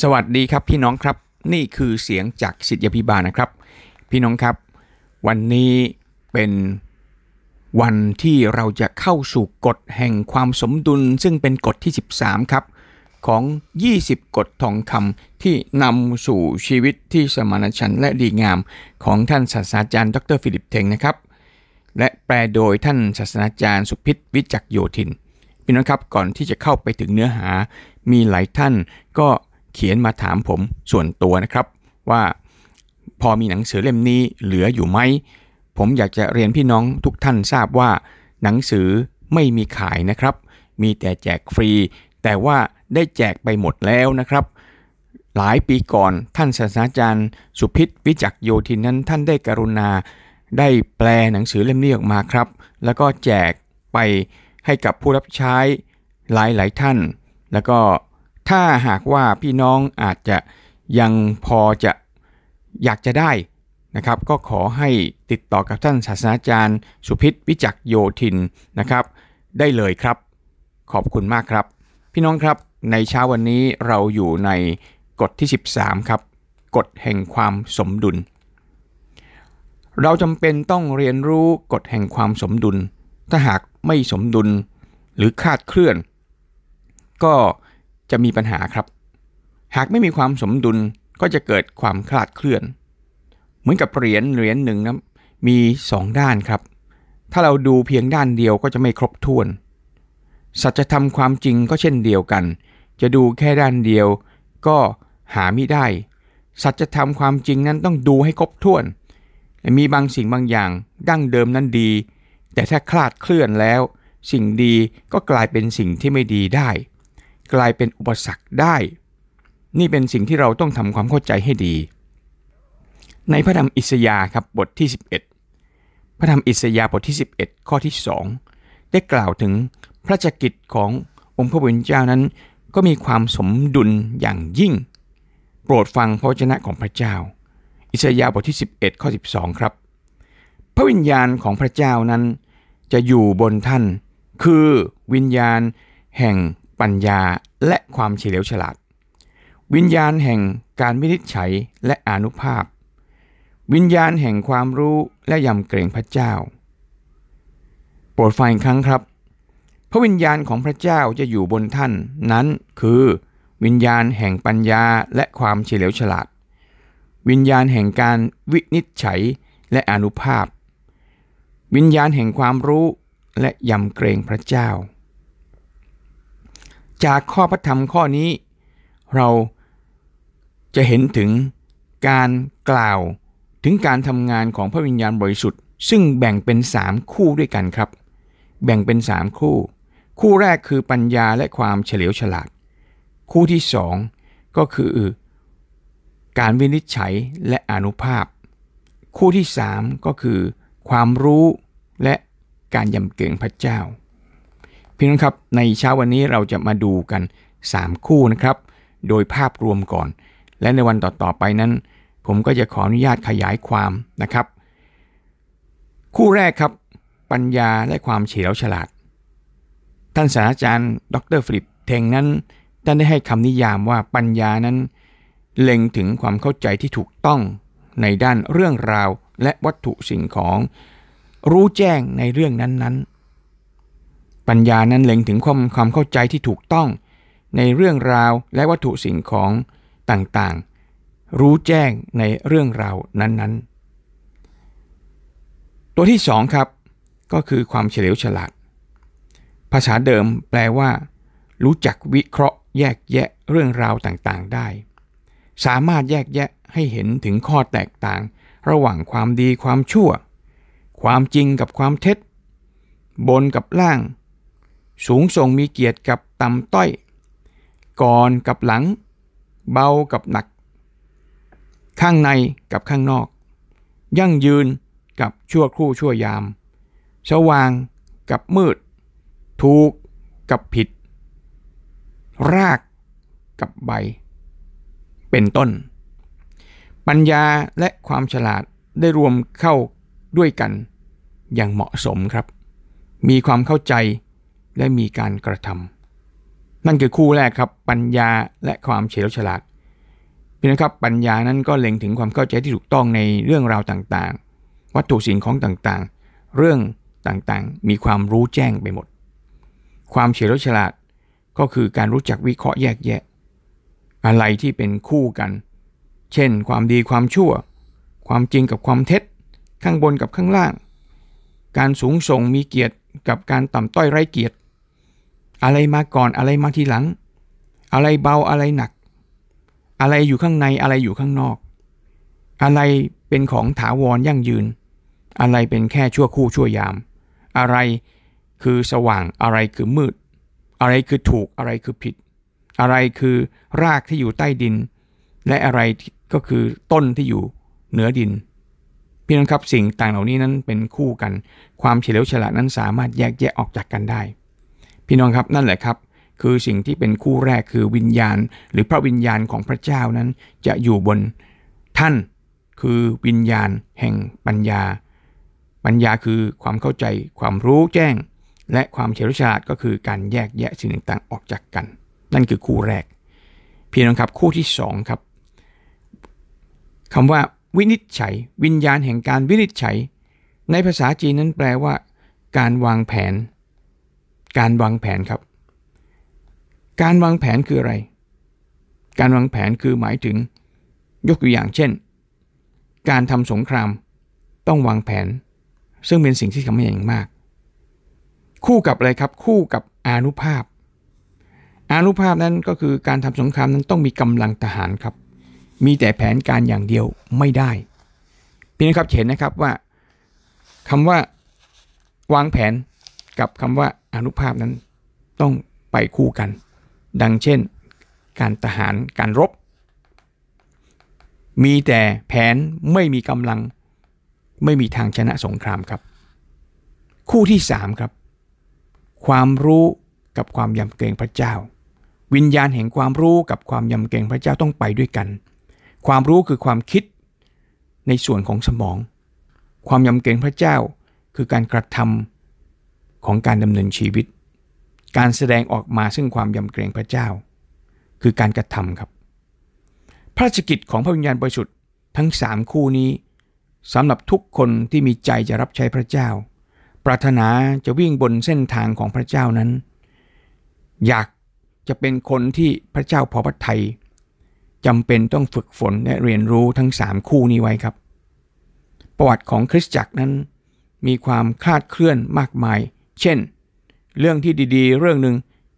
สวัสดีครับพี่น้องครับ นี่คือเสียงจากศิษยาภิบาลนะครับ พี่น้องครับ วันนี้เป็นวันที่เราจะเข้าสู่กฎแห่งความสมดุล ซึ่งเป็นกฎที่ 13 ครับ ของ 20 กฎทองคำที่นำสู่ชีวิตที่สมานฉันและดีงาม ของท่านศาสตราจารย์ ดรฟิลิปเทงนะครับ และแปลโดยท่านศาสตราจารย์สุพิษวิจักโยธิน พี่น้องครับก่อนที่จะเข้าไปถึงเนื้อหา มีหลายท่านก็ เขียนมาถามผมส่วนตัวนะครับ ว่าพอมีหนังสือเล่มนี้เหลืออยู่ไหม ผมอยากจะเรียนพี่น้องทุกท่านทราบว่า หนังสือไม่มีขายนะครับ มีแต่แจกฟรี แต่ว่าได้แจกไปหมดแล้วนะครับ หลายปีก่อนท่านศาสตราจารย์ สุพิษวิจักโยธินนั้นท่านได้กรุณา ได้แปลหนังสือเล่มนี้ออกมาครับ แล้วก็แจกไปให้กับผู้รับใช้หลายหลายท่าน แล้วก็ ถ้าหากว่าพี่น้องอาจจะยังพอจะอยากจะได้นะครับ ก็ขอให้ติดต่อกับท่านศาสตราจารย์ สุพิษวิจักโยธินนะครับ ได้เลยครับ ขอบคุณมากครับ พี่น้องครับในเช้าวันนี้เราอยู่ในกฎที่ 13 ครับกฎแห่งความสมดุล เราจำเป็นต้องเรียนรู้กฎแห่งความสมดุล ถ้าหากไม่สมดุลหรือคาดเคลื่อน ก็ จะมีปัญหาครับ หากไม่มีความสมดุลก็จะเกิดความคลาดเคลื่อน เหมือนกับเหรียญเหรียญหนึ่งนะมีสองด้านครับ ถ้าเราดูเพียงด้านเดียวก็จะไม่ครบถ้วน สัจธรรมความจริงก็เช่นเดียวกัน จะดูแค่ด้านเดียวก็หาไม่ได้ สัจธรรมความจริงนั้นต้องดูให้ครบถ้วน มีบางสิ่งบางอย่างดั้งเดิมนั้นดี แต่ถ้าคลาดเคลื่อนแล้ว สิ่งดีก็กลายเป็นสิ่งที่ไม่ดีได้ กลายเป็นอุปสรรคได้ นี่เป็นสิ่งที่เราต้องทำความเข้าใจให้ดี ในพระธรรมอิสยาห์ครับบทที่ 11 พระธรรมอิสยาห์บทที่ 11 ข้อที่ 2 ได้กล่าวถึงพระจักิจขององค์พระผู้เป็นเจ้านั้น ก็มีความสมดุลอย่างยิ่ง โปรดฟังพระวจนะของพระเจ้า อิสยาห์บทที่ 11 ข้อ 12 ครับ พระวิญญาณของพระเจ้านั้นจะอยู่บนท่าน คือวิญญาณแห่ง ปัญญาและความเฉลียวฉลาด วิญญาณแห่งการวินิจฉัยและอนุภาพ วิญญาณแห่งความรู้และยำเกรงพระเจ้า โปรดฟังอีกครั้งครับ พระวิญญาณของพระเจ้าจะอยู่บนท่านนั้นคือ วิญญาณแห่งปัญญาและความเฉลียวฉลาด วิญญาณแห่งการวินิจฉัยและอนุภาพ วิญญาณแห่งความรู้และยำเกรงพระเจ้า จากข้อพระธรรมข้อนี้ เราจะเห็นถึงการกล่าวถึงการทำงานของพระวิญญาณบริสุทธิ์ ซึ่งแบ่งเป็น 3 คู่ด้วยกันครับ แบ่งเป็น 3 คู่ คู่แรกคือปัญญาและความเฉลียวฉลาด คู่ที่ 2 ก็คือ การวินิจฉัยและอนุภาพ คู่ที่ 3 ก็คือ ความรู้และการยำเกรงพระเจ้า พี่น้องครับในเช้าวันนี้เราจะมาดูกัน 3 คู่นะครับ โดยภาพรวมก่อน และในวันต่อๆไปนั้น ผมก็จะขออนุญาตขยายความนะครับ คู่แรกครับ ปัญญาและความเฉลียวฉลาด ท่านศาสตราจารย์ ดรฟิลิปเทงนั้นท่านได้ให้คำนิยามว่าปัญญานั้น เล็งถึงความเข้าใจที่ถูกต้องในด้านเรื่องราวและวัตถุสิ่งของ รู้แจ้งในเรื่องนั้นๆ ปัญญานั้นเล็งถึงความความเข้าใจที่ถูกต้อง ในเรื่องราวและวัตถุสิ่งของต่างๆ รู้แจ้งในเรื่องราวนั้นๆ ตัวที่สองครับ ก็คือความเฉลียวฉลาด ภาษาเดิมแปลว่า รู้จักวิเคราะห์แยกแยะเรื่องราวต่างๆ ได้ สามารถแยกแยะให้เห็นถึงข้อแตกต่าง ระหว่างความดีความชั่ว ความจริงกับความเท็จ บนกับล่าง สูงส่งมีเกียรติกับต่ำต้อย ก่อนกับหลัง เบากับหนัก ข้างในกับข้างนอก ยั่งยืนกับชั่วครู่ชั่วยาม สว่างกับมืด ถูกกับผิด รากกับใบ เป็นต้น ปัญญาและความฉลาดได้รวมเข้าด้วยกันอย่างเหมาะสมครับ มีความเข้าใจ และมีการกระทำนั่นคือคู่แรกครับปัญญาและความเฉลียวฉลาดพี่นะครับปัญญานั้นก็เล็งถึงความเข้าใจที่ถูกต้องในเรื่องราวต่างๆ วัตถุสิ่งของต่างๆ เรื่องต่างๆ มีความรู้แจ้งไปหมด ความเฉลียวฉลาดก็คือการรู้จักวิเคราะห์แยกแยะ อะไรที่เป็นคู่กัน เช่น ความดีความชั่ว ความจริงกับความเท็จ ข้างบนกับข้างล่าง การสูงส่งมีเกียรติกับการต่ำต้อยไร้เกียรติ อะไรมาก่อนอะไรมาทีหลัง อะไรเบาอะไรหนัก อะไรอยู่ข้างในอะไรอยู่ข้างนอก อะไรเป็นของถาวรยั่งยืน อะไรเป็นแค่ชั่วคู่ชั่วยาม อะไรคือสว่างอะไรคือมืด อะไรคือถูกอะไรคือผิด อะไรคือรากที่อยู่ใต้ดิน และอะไรก็คือต้นที่อยู่เหนือดินพี่น้องครับสิ่งต่างเหล่านี้นั้นเป็นคู่กัน ความเฉลียวฉลาดนั้นสามารถแยกแยะออกจากกันได้ พี่น้องครับนั่นแหละครับ คือสิ่งที่เป็นคู่แรกคือวิญญาณ หรือพระวิญญาณของพระเจ้านั้นจะอยู่บนท่านคือวิญญาณแห่งปัญญา ปัญญาคือความเข้าใจความรู้แจ้ง และความเฉลียวฉลาดก็คือการแยกแยะสิ่งต่างๆออกจากกัน นั่นคือคู่แรก พี่น้องครับคู่ที่สองครับคำว่าวินิจฉัย วิญญาณแห่งการวินิจฉัย ในภาษาจีนนั้นแปลว่า การวางแผน การวางแผนครับ การวางแผนคืออะไร การวางแผนคือหมายถึง ยกตัวอย่างเช่น การทำสงครามต้องวางแผน ซึ่งเป็นสิ่งที่สำคัญอย่างมาก คู่กับอะไรครับ คู่กับอานุภาพ อานุภาพนั้นก็คือการทำสงครามนั้นต้องมีกำลังทหารครับ มีแต่แผนการอย่างเดียวไม่ได้พี่นะครับเห็นนะครับว่าคำว่าวางแผน กับคำว่าอนุภาพนั้นต้องไปคู่กัน ดังเช่น การทหารการรบ มีแต่แผนไม่มีกำลัง ไม่มีทางชนะสงครามครับ คู่ที่สามครับ ความรู้กับความยำเกรงพระเจ้า วิญญาณแห่งความรู้กับความยำเกรงพระเจ้าต้องไปด้วยกัน ความรู้คือความคิดในส่วนของสมอง ความยำเกรงพระเจ้าคือการกระทำ ของการดำเนินชีวิต การแสดงออกมาซึ่งความยำเกรงพระเจ้า คือการกระทำครับพระราชกิจของพระวิญญาณบริสุทธิ์ทั้งสามคู่นี้สำหรับทุกคนที่มีใจจะรับใช้พระเจ้า ปรารถนาจะวิ่งบนเส้นทางของพระเจ้านั้น อยากจะเป็นคนที่พระเจ้าพอพระทัยจำเป็นต้องฝึกฝนและเรียนรู้ทั้ง3คู่นี้ไว้ครับ ประวัติของคริสตจักรนั้นมีความคลาดเคลื่อนมากมาย เช่น เรื่องที่ดีๆ เรื่องหนึ่ง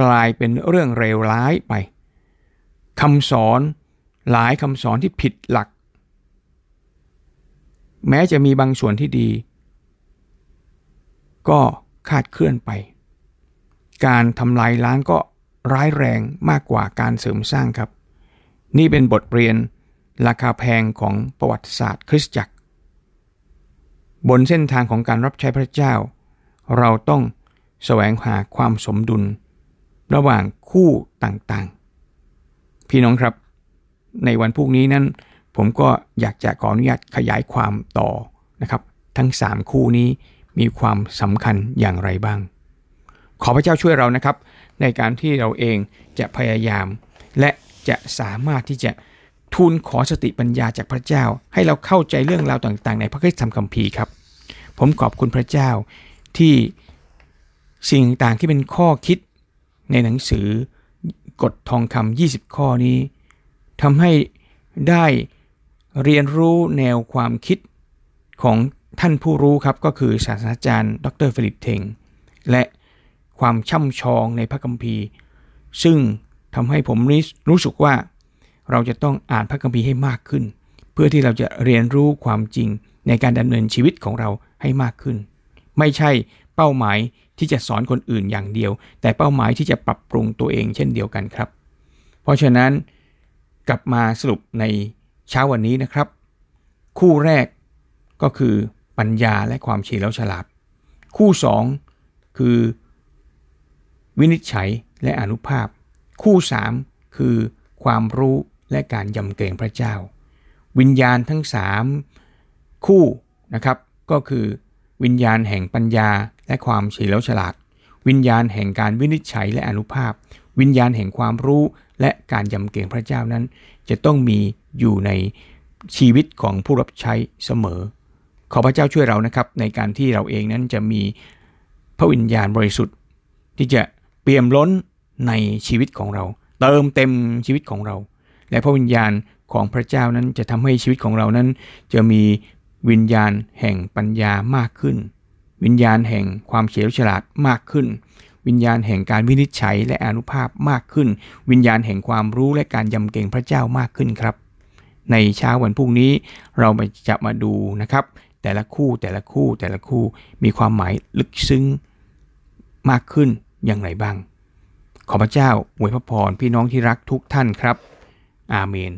กลายเป็นเรื่องเลวร้ายไปคำสอนหลายคำสอนที่ผิดหลัก แม้จะมีบางส่วนที่ดี ก็คาดเคลื่อนไป การทำลายล้างก็ร้ายแรงมากกว่าการเสริมสร้างครับ นี่เป็นบทเรียนราคาแพงของประวัติศาสตร์คริสตจักร บนเส้นทางของการรับใช้พระเจ้า เราต้องแสวงหาความสมดุล ระหว่างคู่ต่างๆ พี่น้องครับ ในวันพรุ่งนี้นั้น ผมก็อยากจะขออนุญาตขยายความต่อนะครับ ทั้ง 3 คู่นี้มีความสำคัญอย่างไรบ้าง ขอพระเจ้าช่วยเรานะครับ ในการที่เราเองจะพยายาม และจะสามารถที่จะทูลขอสติปัญญาจากพระเจ้า ให้เราเข้าใจเรื่องราวต่างๆ ในพระคัมภีร์คัมภีร์ครับ ผมขอบคุณพระเจ้า ที่สิ่งต่างที่เป็นข้อคิดในหนังสือกฎทองคำ20 ข้อนี้ทำให้ได้เรียนรู้แนวความคิดของท่านผู้รู้ครับก็คือศาสตราจารย์ ดรฟิลิปเทง และความช่ำชองในพระคัมภีร์ ซึ่งทำให้ผมรู้สึกว่า เราจะต้องอ่านพระคัมภีร์ให้มากขึ้น เพื่อที่เราจะเรียนรู้ความจริงในการดำเนินชีวิตของเราให้มากขึ้น ไม่ใช่เป้าหมายที่จะสอนคนอื่นอย่างเดียว แต่เป้าหมายที่จะปรับปรุงตัวเองเช่นเดียวกันครับ เพราะฉะนั้นกลับมาสรุปในเช้าวันนี้นะครับ คู่แรกก็คือปัญญาและความเฉลียวฉลาด คู่ 2 คือ วินิจฉัยและอนุภาพ คู่ 3 คือความรู้และการยำเกรงพระเจ้า วิญญาณทั้ง 3 คู่นะครับก็คือ วิญญาณแห่งปัญญาและความเฉลียวฉลาด วิญญาณแห่งการวินิจฉัยและอนุภาพ วิญญาณแห่งความรู้และการยำเกรงพระเจ้านั้น จะต้องมีอยู่ในชีวิตของผู้รับใช้เสมอ ขอพระเจ้าช่วยเรานะครับ ในการที่เราเองนั้นจะมีพระวิญญาณบริสุทธิ์ ที่จะเปี่ยมล้นในชีวิตของเรา เติมเต็มชีวิตของเรา และพระวิญญาณของพระเจ้านั้นจะทำให้ชีวิตของเรานั้น จะมี วิญญาณแห่งปัญญามากขึ้น วิญญาณแห่งความเฉลียวฉลาดมากขึ้น วิญญาณแห่งการวินิจฉัยและอนุภาพมากขึ้น วิญญาณแห่งความรู้และการยำเกรงพระเจ้ามากขึ้นครับ ในเช้าวันพรุ่งนี้เราจะมาดูนะครับ แต่ละคู่แต่ละคู่แต่ละคู่มีความหมายลึกซึ้งมากขึ้นอย่างไรบ้าง ขอพระเจ้าอวยพระพรพี่น้องที่รักทุกท่านครับ อาเมน